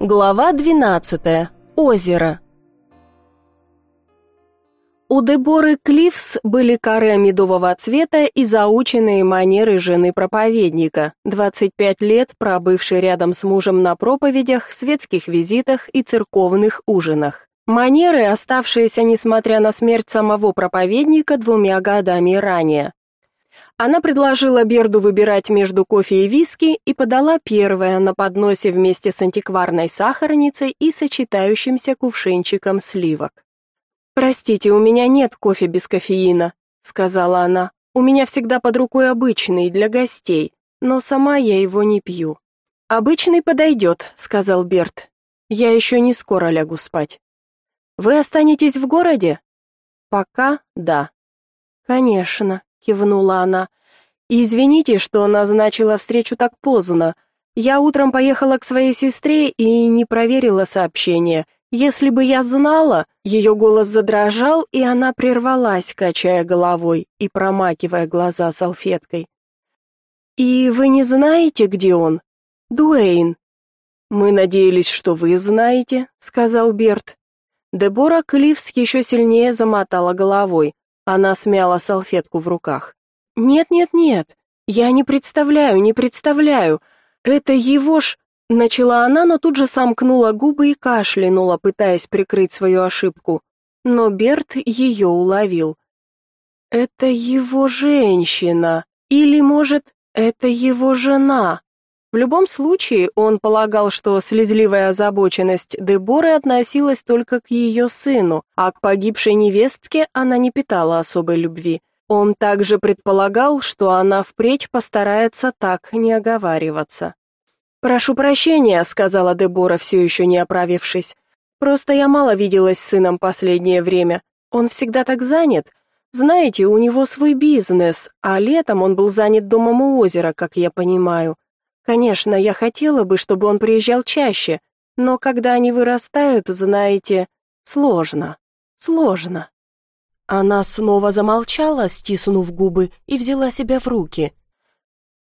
Глава 12. Озеро. У Деборы Клифс были каре медового цвета и заученные манеры жены проповедника, 25 лет пробывшей рядом с мужем на проповедях, светских визитах и церковных ужинах. Манеры, оставшиеся, несмотря на смерть самого проповедника, двумя годами ранее. Она предложила Берду выбирать между кофе и виски и подала первое на подносе вместе с антикварной сахарницей и сочетающимся кувшинчиком сливок. «Простите, у меня нет кофе без кофеина», — сказала она. «У меня всегда под рукой обычный, для гостей, но сама я его не пью». «Обычный подойдет», — сказал Берт. «Я еще не скоро лягу спать». «Вы останетесь в городе?» «Пока да». «Конечно», кивнула она. Извините, что назначила встречу так поздно. Я утром поехала к своей сестре и не проверила сообщение. Если бы я знала, ее голос задрожал, и она прервалась, качая головой и промакивая глаза салфеткой. И вы не знаете, где он? Дуэйн. Мы надеялись, что вы знаете, сказал Берт. Дебора Клифс еще сильнее замотала головой. Она смяла салфетку в руках. «Нет, нет, нет, я не представляю, не представляю. Это его ж...» Начала она, но тут же сомкнула губы и кашлянула, пытаясь прикрыть свою ошибку. Но Берт ее уловил. «Это его женщина. Или, может, это его жена?» В любом случае, он полагал, что слезливая озабоченность Деборы относилась только к ее сыну, а к погибшей невестке она не питала особой любви. Он также предполагал, что она впредь постарается так не оговариваться. «Прошу прощения», — сказала Дебора, все еще не оправившись. «Просто я мало виделась с сыном последнее время. Он всегда так занят. Знаете, у него свой бизнес, а летом он был занят домом у озера, как я понимаю. Конечно, я хотела бы, чтобы он приезжал чаще, но когда они вырастают, знаете, сложно. Сложно. Она снова замолчала, стиснув губы, и взяла себя в руки.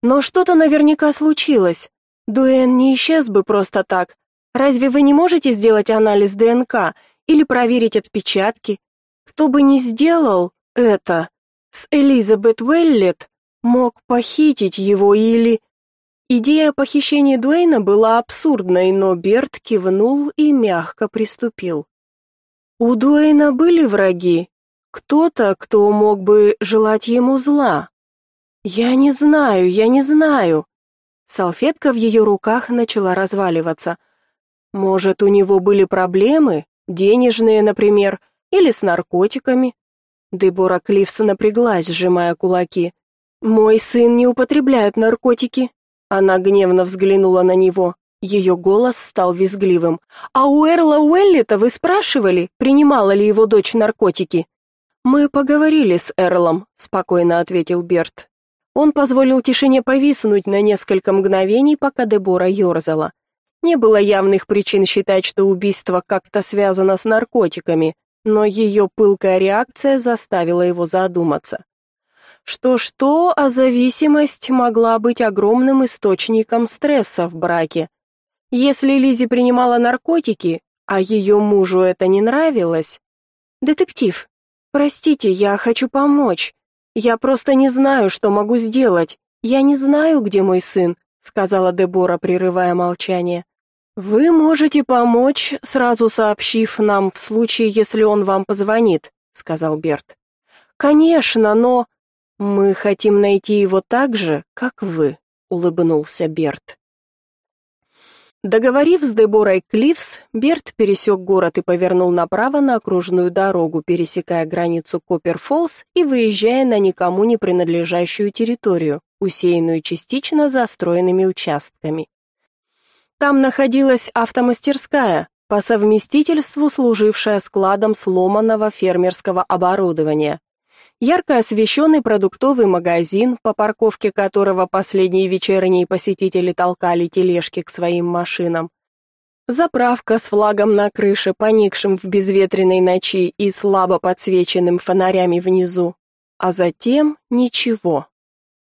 Но что-то наверняка случилось. Дуэн не исчез бы просто так. Разве вы не можете сделать анализ ДНК или проверить отпечатки? Кто бы ни сделал это, с Элизабет Уэллет мог похитить его или Идея похищения Дуэйна была абсурдной, но Берт кивнул и мягко приступил. У Дуэйна были враги, кто-то, кто мог бы желать ему зла. Я не знаю, я не знаю. Салфетка в ее руках начала разваливаться. Может, у него были проблемы, денежные, например, или с наркотиками? Дебора Клифс напряглась, сжимая кулаки. Мой сын не употребляет наркотики, она гневно взглянула на него. Ее голос стал визгливым. «А у Эрла Уэллита вы спрашивали, принимала ли его дочь наркотики?» «Мы поговорили с Эрлом», — спокойно ответил Берт. Он позволил тишине повиснуть на несколько мгновений, пока Дебора ерзала. Не было явных причин считать, что убийство как-то связано с наркотиками, но ее пылкая реакция заставила его задуматься. Что-что, а зависимость могла быть огромным источником стресса в браке. Если Лизи принимала наркотики, а ее мужу это не нравилось... «Детектив, простите, я хочу помочь. Я просто не знаю, что могу сделать. Я не знаю, где мой сын», — сказала Дебора, прерывая молчание. «Вы можете помочь, сразу сообщив нам в случае, если он вам позвонит», — сказал Берт. «Конечно, но...» Мы хотим найти его так же, как вы, улыбнулся Берт. Договорив с Деборой Клифс, Берт пересек город и повернул направо на окружную дорогу, пересекая границу Копперфоллс и выезжая на никому не принадлежащую территорию, усеянную частично застроенными участками. Там находилась автомастерская, по совместительству служившая складом сломанного фермерского оборудования, ярко освещенный продуктовый магазин, по парковке которого последние вечерние посетители толкали тележки к своим машинам, заправка с флагом на крыше, поникшим в безветренной ночи и слабо подсвеченным фонарями внизу, а затем ничего.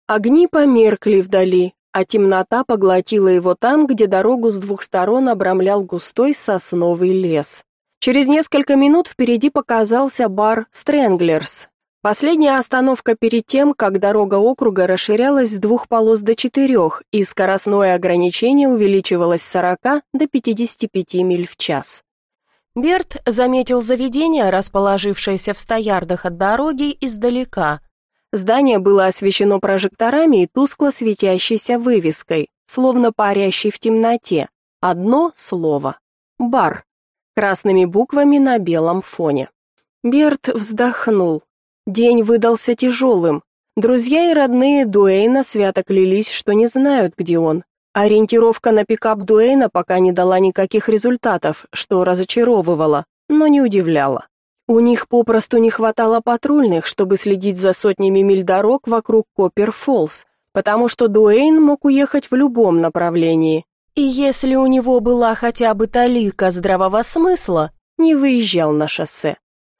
Огни померкли вдали, а темнота поглотила его там, где дорогу с двух сторон обрамлял густой сосновый лес. Через несколько минут впереди показался бар «Стрэнглерс». Последняя остановка перед тем, как дорога округа расширялась с двух полос до четырех, и скоростное ограничение увеличивалось с 40 до 55 миль в час. Берт заметил заведение, расположившееся в ста ярдах от дороги, издалека. Здание было освещено прожекторами и тускло светящейся вывеской, словно парящей в темноте. Одно слово. Бар красными буквами на белом фоне. Берт вздохнул. День выдался тяжелым. Друзья и родные Дуэйна свято клялись, что не знают, где он. Ориентировка на пикап Дуэйна пока не дала никаких результатов, что разочаровывало, но не удивляло. У них попросту не хватало патрульных, чтобы следить за сотнями миль дорог вокруг Коппер-Фоллс, потому что Дуэйн мог уехать в любом направлении. И если у него была хотя бы талика здравого смысла, не выезжал на шоссе.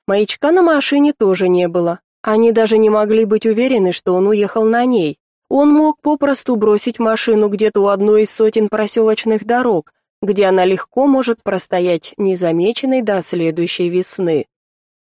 Маячка на машине тоже не было. Они даже не могли быть уверены, что он уехал на ней. Он мог попросту бросить машину где-то у одной из сотен проселочных дорог, где она легко может простоять незамеченной до следующей весны.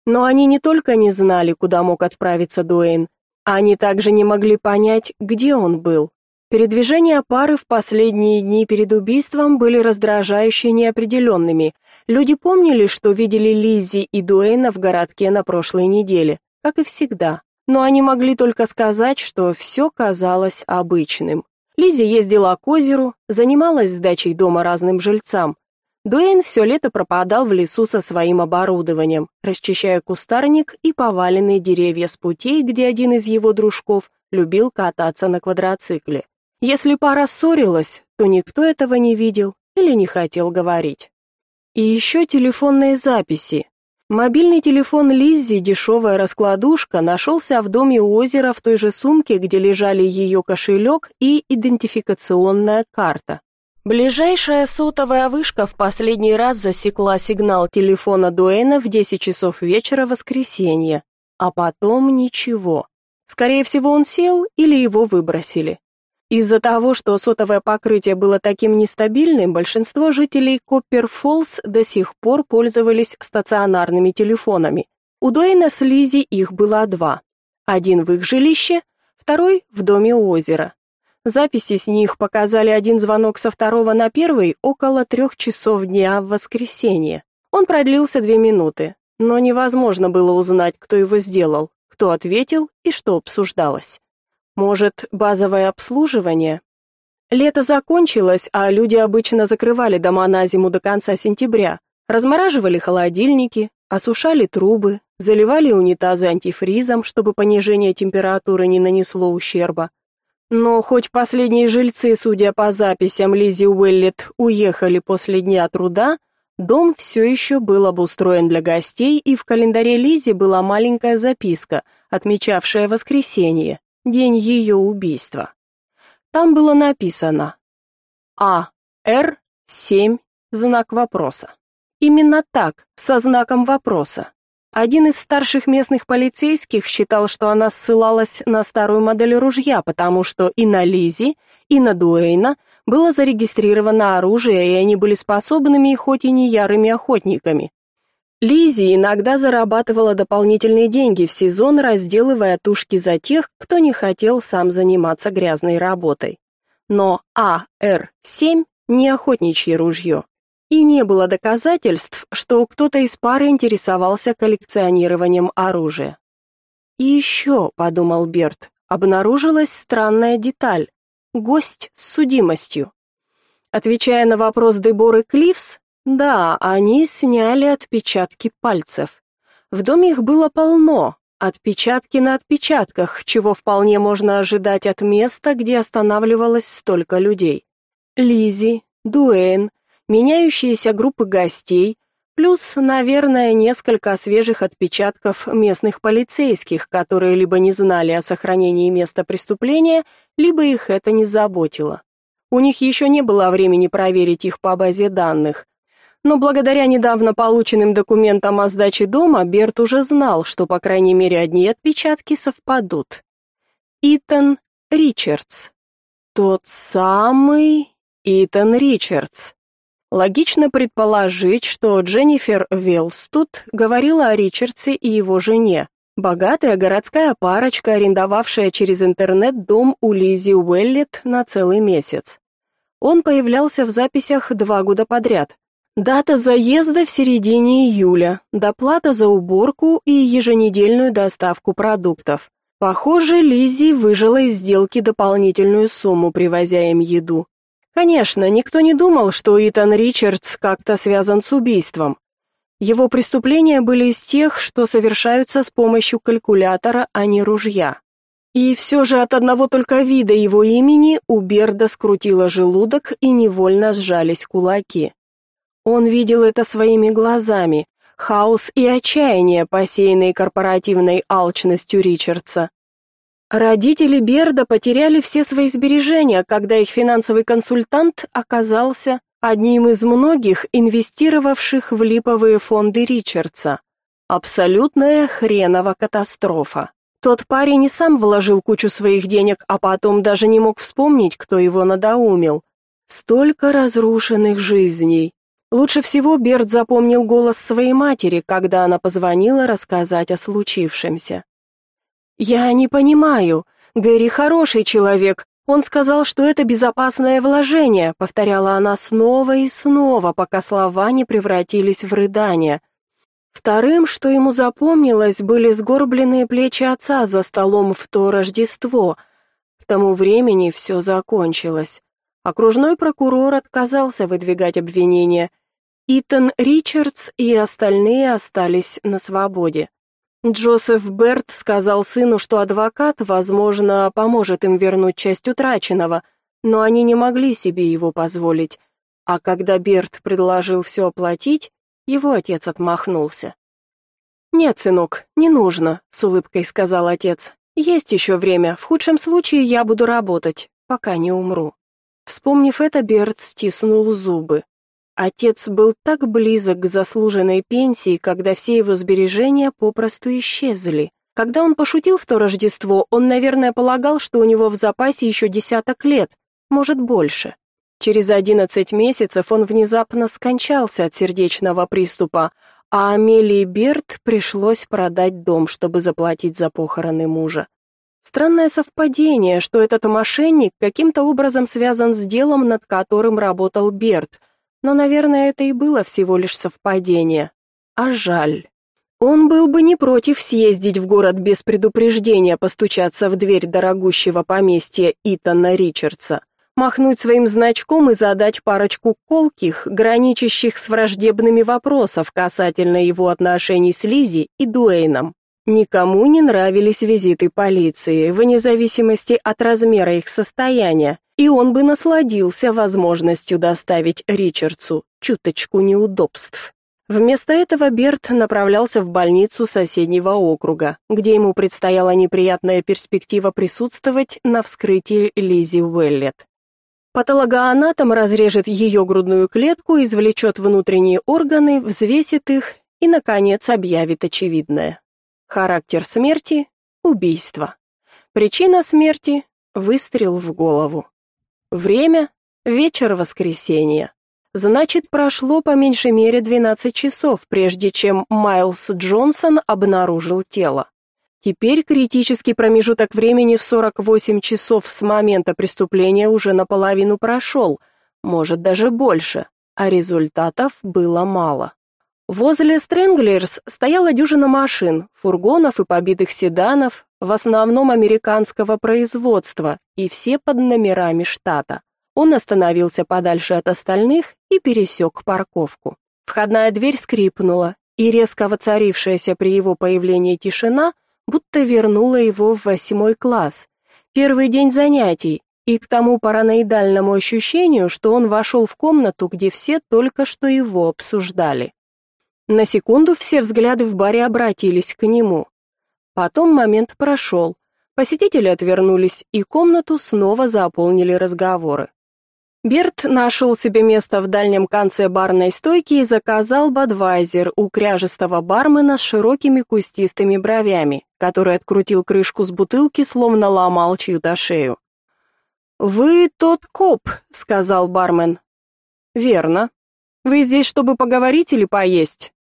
Но они не только не знали, куда мог отправиться Дуэйн, они также не могли понять, где он был. Передвижения пары в последние дни перед убийством были раздражающе неопределенными. Люди помнили, что видели Лиззи и Дуэйна в городке на прошлой неделе, как и всегда. Но они могли только сказать, что все казалось обычным. Лиззи ездила к озеру, занималась сдачей дома разным жильцам. Дуэйн все лето пропадал в лесу со своим оборудованием, расчищая кустарник и поваленные деревья с путей, где один из его дружков любил кататься на квадроцикле. Если пара ссорилась, то никто этого не видел или не хотел говорить. И еще телефонные записи. Мобильный телефон Лиззи, дешевая раскладушка, нашелся в доме у озера в той же сумке, где лежали ее кошелек и идентификационная карта. Ближайшая сотовая вышка в последний раз засекла сигнал телефона Дуэна в 10 часов вечера воскресенья, а потом ничего. Скорее всего, он сел или его выбросили. Из-за того, что сотовое покрытие было таким нестабильным, большинство жителей Коппер-Фоллс до сих пор пользовались стационарными телефонами. У Дуэйна с Лизи их было два. Один в их жилище, второй в доме у озера. Записи с них показали один звонок со второго на первый около трех часов дня в воскресенье. Он продлился две минуты, но невозможно было узнать, кто его сделал, кто ответил и что обсуждалось. Может, базовое обслуживание? Лето закончилось, а люди обычно закрывали дома на зиму до конца сентября, размораживали холодильники, осушали трубы, заливали унитазы антифризом, чтобы понижение температуры не нанесло ущерба. Но хоть последние жильцы, судя по записям Лизи Уэллет, уехали после дня труда, дом все еще был обустроен для гостей, и в календаре Лизи была маленькая записка, отмечавшая воскресенье, день ее убийства. Там было написано А. Р. 7. Знак вопроса. Именно так, со знаком вопроса. Один из старших местных полицейских считал, что она ссылалась на старую модель ружья, потому что и на Лизи, и на Дуэйна было зарегистрировано оружие, и они были способными, хоть и не ярыми охотниками. Лизи иногда зарабатывала дополнительные деньги в сезон, разделывая тушки за тех, кто не хотел сам заниматься грязной работой. Но АР-7 не охотничье ружье, и не было доказательств, что кто-то из пары интересовался коллекционированием оружия. «И еще», — подумал Берт, — обнаружилась странная деталь — гость с судимостью. Отвечая на вопрос Деборы Клифс, да, они сняли отпечатки пальцев. В доме их было полно, отпечатки на отпечатках, чего вполне можно ожидать от места, где останавливалось столько людей. Лизи, Дуэйн, меняющиеся группы гостей, плюс, наверное, несколько свежих отпечатков местных полицейских, которые либо не знали о сохранении места преступления, либо их это не заботило. У них еще не было времени проверить их по базе данных, но благодаря недавно полученным документам о сдаче дома Берт уже знал, что по крайней мере одни отпечатки совпадут. Итан Ричардс. Тот самый Итан Ричардс. Логично предположить, что Дженнифер Велстут говорила о Ричардсе и его жене. Богатая городская парочка, арендовавшая через интернет дом у Лизи Уэллет на целый месяц. Он появлялся в записях два года подряд. Дата заезда в середине июля, доплата за уборку и еженедельную доставку продуктов. Похоже, Лизи выжила из сделки дополнительную сумму, привозя им еду. Конечно, никто не думал, что Итан Ричардс как-то связан с убийством. Его преступления были из тех, что совершаются с помощью калькулятора, а не ружья. И все же от одного только вида его имени у Берда скрутило желудок и невольно сжались кулаки. Он видел это своими глазами, хаос и отчаяние, посеянные корпоративной алчностью Ричардса. Родители Берда потеряли все свои сбережения, когда их финансовый консультант оказался одним из многих инвестировавших в липовые фонды Ричардса. Абсолютная хренова катастрофа. Тот парень и сам вложил кучу своих денег, а потом даже не мог вспомнить, кто его надоумил. Столько разрушенных жизней. Лучше всего Берт запомнил голос своей матери, когда она позвонила рассказать о случившемся. «Я не понимаю. Гэри хороший человек, он сказал, что это безопасное вложение, повторяла она снова и снова, пока слова не превратились в рыдания. Вторым, что ему запомнилось, были сгорбленные плечи отца за столом в то Рождество. К тому времени все закончилось. Окружной прокурор отказался выдвигать обвинения. Итан Ричардс и остальные остались на свободе. Джозеф Берт сказал сыну, что адвокат, возможно, поможет им вернуть часть утраченного, но они не могли себе его позволить. А когда Берт предложил все оплатить, его отец отмахнулся. «Нет, сынок, не нужно», — с улыбкой сказал отец. «Есть еще время, в худшем случае я буду работать, пока не умру». Вспомнив это, Берт стиснул зубы. Отец был так близок к заслуженной пенсии, когда все его сбережения попросту исчезли. Когда он пошутил в то Рождество, он, наверное, полагал, что у него в запасе еще десяток лет, может, больше. Через одиннадцать месяцев он внезапно скончался от сердечного приступа, а Амелии Берт пришлось продать дом, чтобы заплатить за похороны мужа. Странное совпадение, что этот мошенник каким-то образом связан с делом, над которым работал Берт – но, наверное, это и было всего лишь совпадение. А жаль. Он был бы не против съездить в город без предупреждения, постучаться в дверь дорогущего поместья Итана Ричардса, махнуть своим значком и задать парочку колких, граничащих с враждебными вопросов касательно его отношений с Лизи и Дуэйном. Никому не нравились визиты полиции, вне зависимости от размера их состояния, и он бы насладился возможностью доставить Ричардсу чуточку неудобств. Вместо этого Берт направлялся в больницу соседнего округа, где ему предстояла неприятная перспектива присутствовать на вскрытии Лизи Уэллет. Патологоанатом разрежет ее грудную клетку, извлечет внутренние органы, взвесит их и, наконец, объявит очевидное. Характер смерти – убийство. Причина смерти – выстрел в голову. Время – вечер воскресенья. Значит, прошло по меньшей мере 12 часов, прежде чем Майлз Джонсон обнаружил тело. Теперь критический промежуток времени в 48 часов с момента преступления уже наполовину прошел, может даже больше, а результатов было мало. Возле Стрэнглерс стояла дюжина машин, фургонов и побитых седанов, в основном американского производства, и все под номерами штата. Он остановился подальше от остальных и пересек парковку. Входная дверь скрипнула, и резко воцарившаяся при его появлении тишина будто вернула его в восьмой класс. Первый день занятий, и к тому параноидальному ощущению, что он вошел в комнату, где все только что его обсуждали. На секунду все взгляды в баре обратились к нему. Потом момент прошел. Посетители отвернулись, и комнату снова заполнили разговоры. Берт нашел себе место в дальнем конце барной стойки и заказал бадвайзер у кряжестого бармена с широкими кустистыми бровями, который открутил крышку с бутылки, словно ломал чью-то шею. «Вы тот коп», — сказал бармен. «Верно. Вы здесь, чтобы поговорить или поесть?»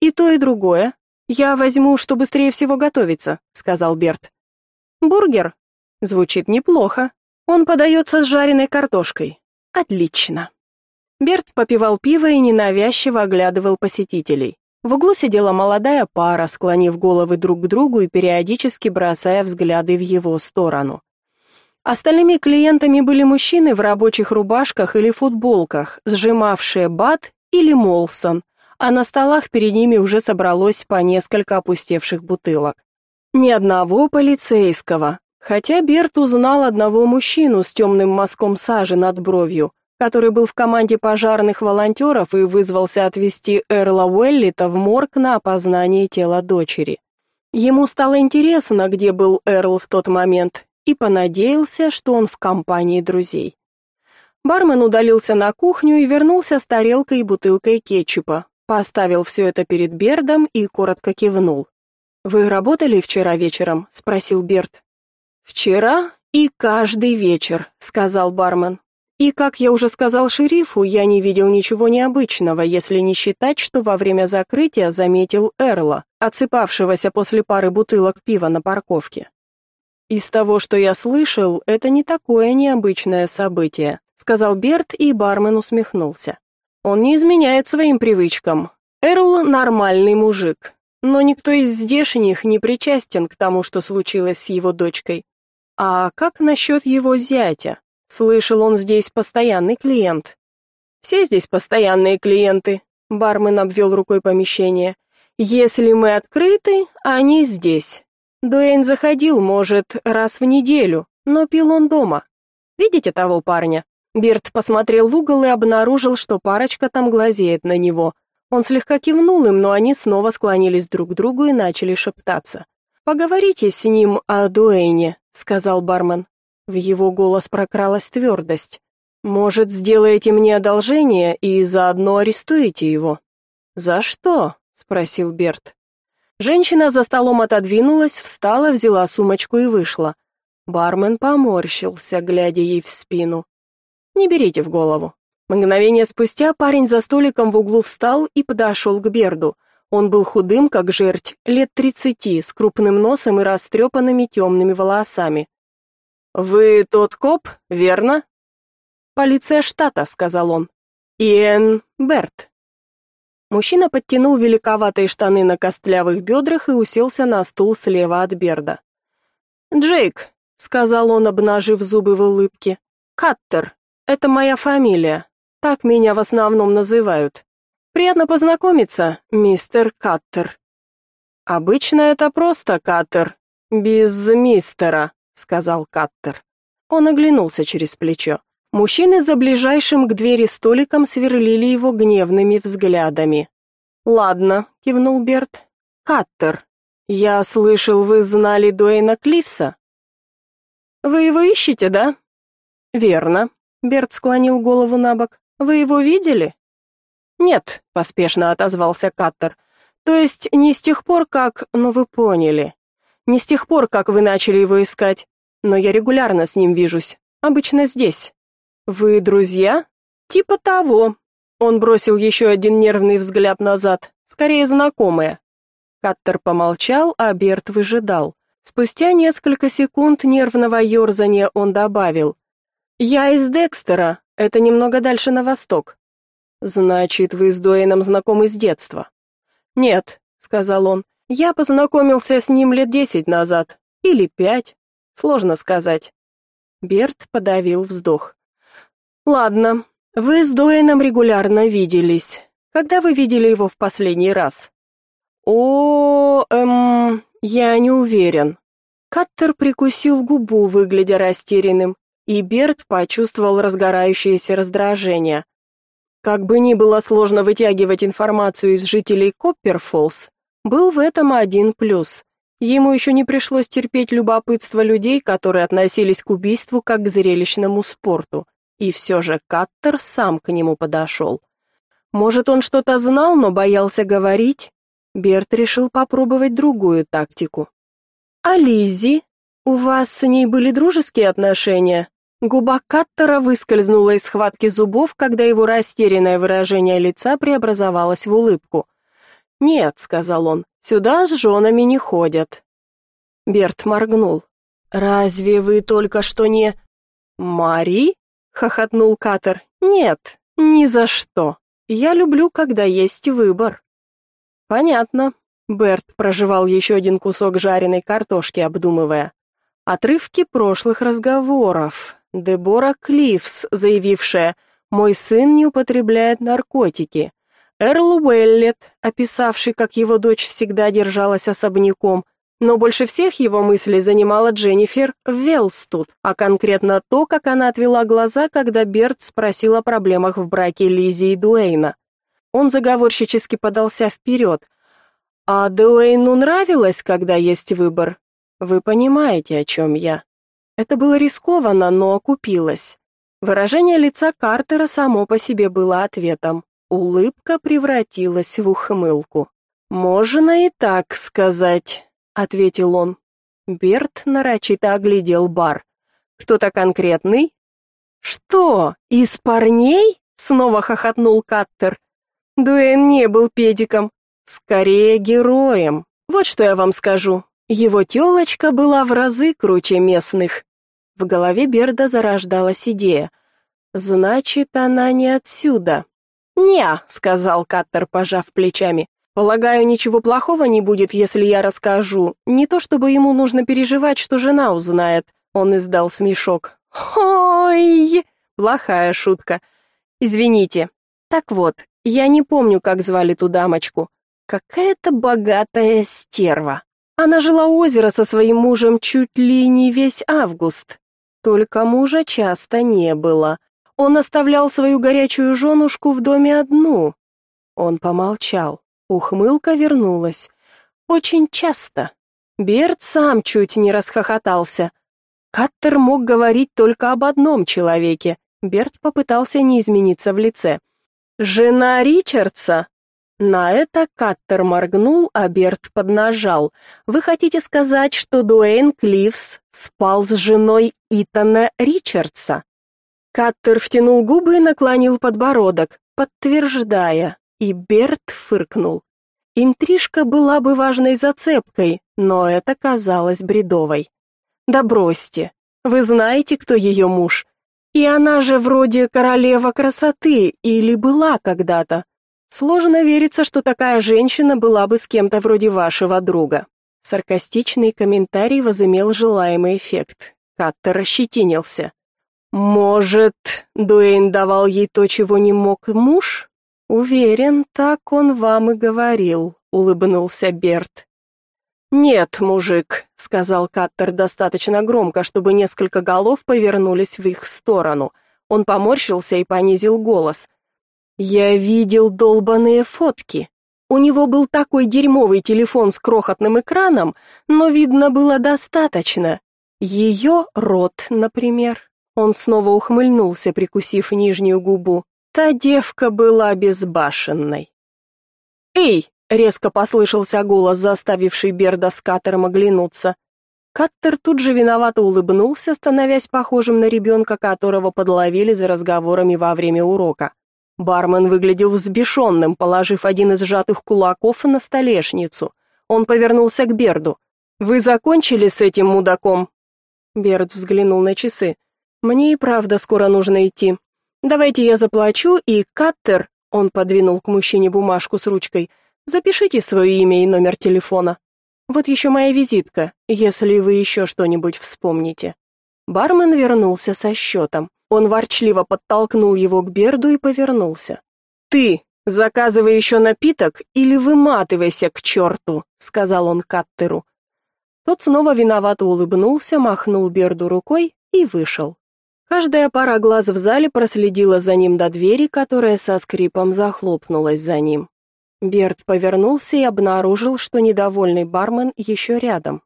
«И то, и другое. Я возьму, что быстрее всего готовится», — сказал Берт. «Бургер?» Звучит неплохо. Он подается с жареной картошкой. Отлично. Берт попивал пиво и ненавязчиво оглядывал посетителей. В углу сидела молодая пара, склонив головы друг к другу и периодически бросая взгляды в его сторону. Остальными клиентами были мужчины в рабочих рубашках или футболках, сжимавшие бат или молсон, а на столах перед ними уже собралось по несколько опустевших бутылок. Ни одного полицейского, хотя Берт узнал одного мужчину с темным мазком сажи над бровью, который был в команде пожарных волонтеров и вызвался отвезти Эрла Уэллита в морг на опознание тела дочери. Ему стало интересно, где был Эрл в тот момент, и понадеялся, что он в компании друзей. Бармен удалился на кухню и вернулся с тарелкой и бутылкой кетчупа, поставил все это перед Бердом и коротко кивнул. «Вы работали вчера вечером?» — спросил Берд. «Вчера и каждый вечер», — сказал бармен. И, как я уже сказал шерифу, я не видел ничего необычного, если не считать, что во время закрытия заметил Эрла, отсыпавшегося после пары бутылок пива на парковке. Из того, что я слышал, это не такое необычное событие, сказал Берт, и бармен усмехнулся. Он не изменяет своим привычкам. Эрл нормальный мужик, но никто из здешних не причастен к тому, что случилось с его дочкой. А как насчет его зятя? Слышал, он здесь постоянный клиент. Все здесь постоянные клиенты, бармен обвел рукой помещение. Если мы открыты, они здесь. Дуэйн заходил, может, раз в неделю, но пил он дома. Видите того парня? Берт посмотрел в угол и обнаружил, что парочка там глазеет на него. Он слегка кивнул им, но они снова склонились друг к другу и начали шептаться. «Поговорите с ним о Дуэйне», — сказал бармен. В его голос прокралась твердость. «Может, сделаете мне одолжение и заодно арестуете его?» «За что?» — спросил Берт. Женщина за столом отодвинулась, встала, взяла сумочку и вышла. Бармен поморщился, глядя ей в спину. «Не берите в голову». Мгновение спустя парень за столиком в углу встал и подошел к Берду. Он был худым, как жерть, лет тридцати, с крупным носом и растрепанными темными волосами. «Вы тот коп, верно?» «Полиция штата», — сказал он. «Иэн Берт». Мужчина подтянул великоватые штаны на костлявых бедрах и уселся на стул слева от Берда. «Джейк», — сказал он, обнажив зубы в улыбке, — «Каттер, это моя фамилия, так меня в основном называют. Приятно познакомиться, мистер Каттер». «Обычно это просто Каттер, без мистера», сказал Каттер. Он оглянулся через плечо. Мужчины за ближайшим к двери столиком сверлили его гневными взглядами. «Ладно», — кивнул Берт. «Каттер, я слышал, вы знали Дуэйна Клифса?» «Вы его ищете, да?» «Верно», — Берт склонил голову на бок. «Вы его видели?» «Нет», — поспешно отозвался Каттер. «То есть не с тех пор, как... Ну, вы поняли. Не с тех пор, как вы начали его искать но я регулярно с ним вижусь. Обычно здесь. Вы друзья? Типа того. Он бросил еще один нервный взгляд назад. Скорее знакомые. Каттер помолчал, а Берт выжидал. Спустя несколько секунд нервного ерзания он добавил: "Я из Декстера, это немного дальше на восток". Значит, вы с Дуэйном знакомы с детства? Нет, сказал он. Я познакомился с ним лет десять назад или пять. Сложно сказать. Берт подавил вздох. Ладно, вы с Дуэйном регулярно виделись. Когда вы видели его в последний раз? О, эм, я не уверен. Каттер прикусил губу, выглядя растерянным, и Берт почувствовал разгорающееся раздражение. Как бы ни было сложно вытягивать информацию из жителей Копперфоллс, был в этом один плюс. Ему еще не пришлось терпеть любопытство людей, которые относились к убийству как к зрелищному спорту, и все же Каттер сам к нему подошел. Может, он что-то знал, но боялся говорить? Берт решил попробовать другую тактику. «А Лиззи? У вас с ней были дружеские отношения? Губа Каттера выскользнула из схватки зубов, когда его растерянное выражение лица преобразовалось в улыбку. «Нет», — сказал он, — «сюда с женами не ходят». Берт моргнул. «Разве вы только что не...» «Мари?» — хохотнул Каттер. «Нет, ни за что. Я люблю, когда есть выбор». «Понятно». Берт прожевал еще один кусок жареной картошки, обдумывая. Отрывки прошлых разговоров. Дебора Клифс, заявившая «Мой сын не употребляет наркотики». Эрл Уэллет, описавший, как его дочь всегда держалась особняком, но больше всех его мыслей занимала Дженнифер Велстуд, а конкретно то, как она отвела глаза, когда Берт спросил о проблемах в браке Лизи и Дуэйна. Он заговорщически подался вперед. «А Дуэйну нравилось, когда есть выбор? Вы понимаете, о чем я?» Это было рискованно, но окупилось. Выражение лица Картера само по себе было ответом. Улыбка превратилась в ухмылку. «Можно и так сказать», — ответил он. Берт нарочито оглядел бар. «Кто-то конкретный?» «Что, из парней?» — снова хохотнул Каттер. Дуэн не был педиком, скорее героем. Вот что я вам скажу. Его тёлочка была в разы круче местных. В голове Берда зарождалась идея. «Значит, она не отсюда». «Не», — сказал Каттер, пожав плечами. «Полагаю, ничего плохого не будет, если я расскажу. Не то чтобы ему нужно переживать, что жена узнает». Он издал смешок. «Ой!» Плохая шутка. «Извините. Так вот, я не помню, как звали ту дамочку. Какая-то богатая стерва. Она жила у озера со своим мужем чуть ли не весь август. Только мужа часто не было. Он оставлял свою горячую женушку в доме одну. Он помолчал. Ухмылка вернулась. Очень часто. Берт сам чуть не расхохотался. Каттер мог говорить только об одном человеке. Берт попытался не измениться в лице. «Жена Ричардса?» На это Каттер моргнул, а Берт поднажал. «Вы хотите сказать, что Дуэйн Клифс спал с женой Итана Ричардса?» Каттер втянул губы и наклонил подбородок, подтверждая, и Берт фыркнул. Интрижка была бы важной зацепкой, но это казалось бредовой. «Да бросьте, вы знаете, кто ее муж? И она же вроде королева красоты или была когда-то. Сложно верится, что такая женщина была бы с кем-то вроде вашего друга. Саркастичный комментарий возымел желаемый эффект. Каттер ощетинился. Может, Дуэйн давал ей то, чего не мог муж? Уверен, так он вам и говорил, улыбнулся Берт. Нет, мужик, сказал Каттер достаточно громко, чтобы несколько голов повернулись в их сторону. Он поморщился и понизил голос. Я видел долбаные фотки. У него был такой дерьмовый телефон с крохотным экраном, но видно было достаточно. Ее рот, например. Он снова ухмыльнулся, прикусив нижнюю губу. Та девка была безбашенной. «Эй!» — резко послышался голос, заставивший Берда с Каттером оглянуться. Каттер тут же виновато улыбнулся, становясь похожим на ребенка, которого подловили за разговорами во время урока. Бармен выглядел взбешенным, положив один из сжатых кулаков на столешницу. Он повернулся к Берду. «Вы закончили с этим мудаком?» Берд взглянул на часы. «Мне и правда скоро нужно идти. Давайте я заплачу, и Каттер...» Он подвинул к мужчине бумажку с ручкой. «Запишите свое имя и номер телефона. Вот еще моя визитка, если вы еще что-нибудь вспомните». Бармен вернулся со счетом. Он ворчливо подтолкнул его к Берду и повернулся. «Ты, заказывай еще напиток или выматывайся к черту», — сказал он Каттеру. Тот снова виновато улыбнулся, махнул Берду рукой и вышел. Каждая пара глаз в зале проследила за ним до двери, которая со скрипом захлопнулась за ним. Берд повернулся и обнаружил, что недовольный бармен еще рядом.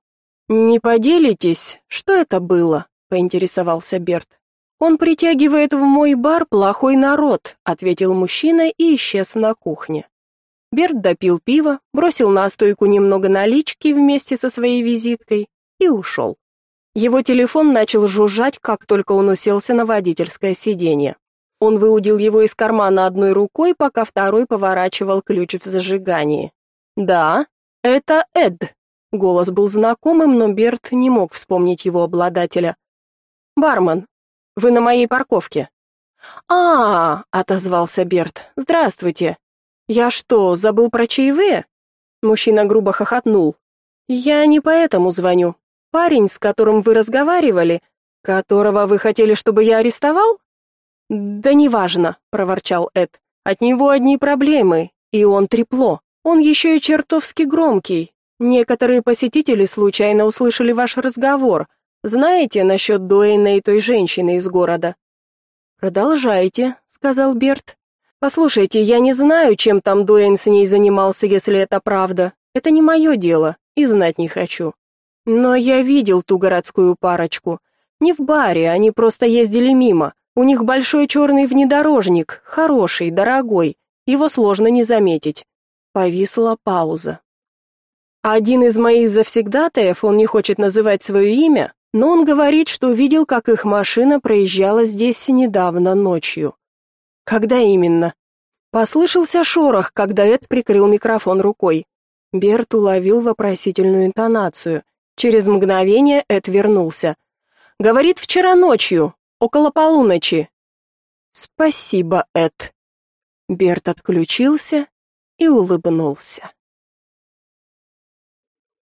«Не поделитесь, что это было?» — поинтересовался Берд. «Он притягивает в мой бар плохой народ», — ответил мужчина и исчез на кухне. Берт допил пиво, бросил на стойку немного налички вместе со своей визиткой и ушел. Его телефон начал жужжать, как только он уселся на водительское сиденье. Он выудил его из кармана одной рукой, пока второй поворачивал ключ в зажигании. «Да, это Эд». Голос был знакомым, но Берт не мог вспомнить его обладателя. «Бармен, вы на моей парковке». «А, -а, -а отозвался Берт. «Здравствуйте. Я что, забыл про чаевые?» Мужчина грубо хохотнул. «Я не поэтому звоню. Парень, с которым вы разговаривали, которого вы хотели, чтобы я арестовал?» «Да неважно», — проворчал Эд. «От него одни проблемы, и он трепло. Он еще и чертовски громкий. Некоторые посетители случайно услышали ваш разговор. Знаете насчет Дуэйна и той женщины из города?» «Продолжайте», — сказал Берт. «Послушайте, я не знаю, чем там Дуэйн с ней занимался, если это правда. Это не мое дело, и знать не хочу. Но я видел ту городскую парочку. Не в баре, они просто ездили мимо. У них большой черный внедорожник, хороший, дорогой. Его сложно не заметить. Повисла пауза. Один из моих завсегдатаев, он не хочет называть свое имя, но он говорит, что видел, как их машина проезжала здесь недавно ночью. Когда именно? Послышался шорох, когда Эд прикрыл микрофон рукой. Берт уловил вопросительную интонацию. Через мгновение Эд вернулся. Говорит, вчера ночью, около полуночи. Спасибо, Эд. Берт отключился и улыбнулся.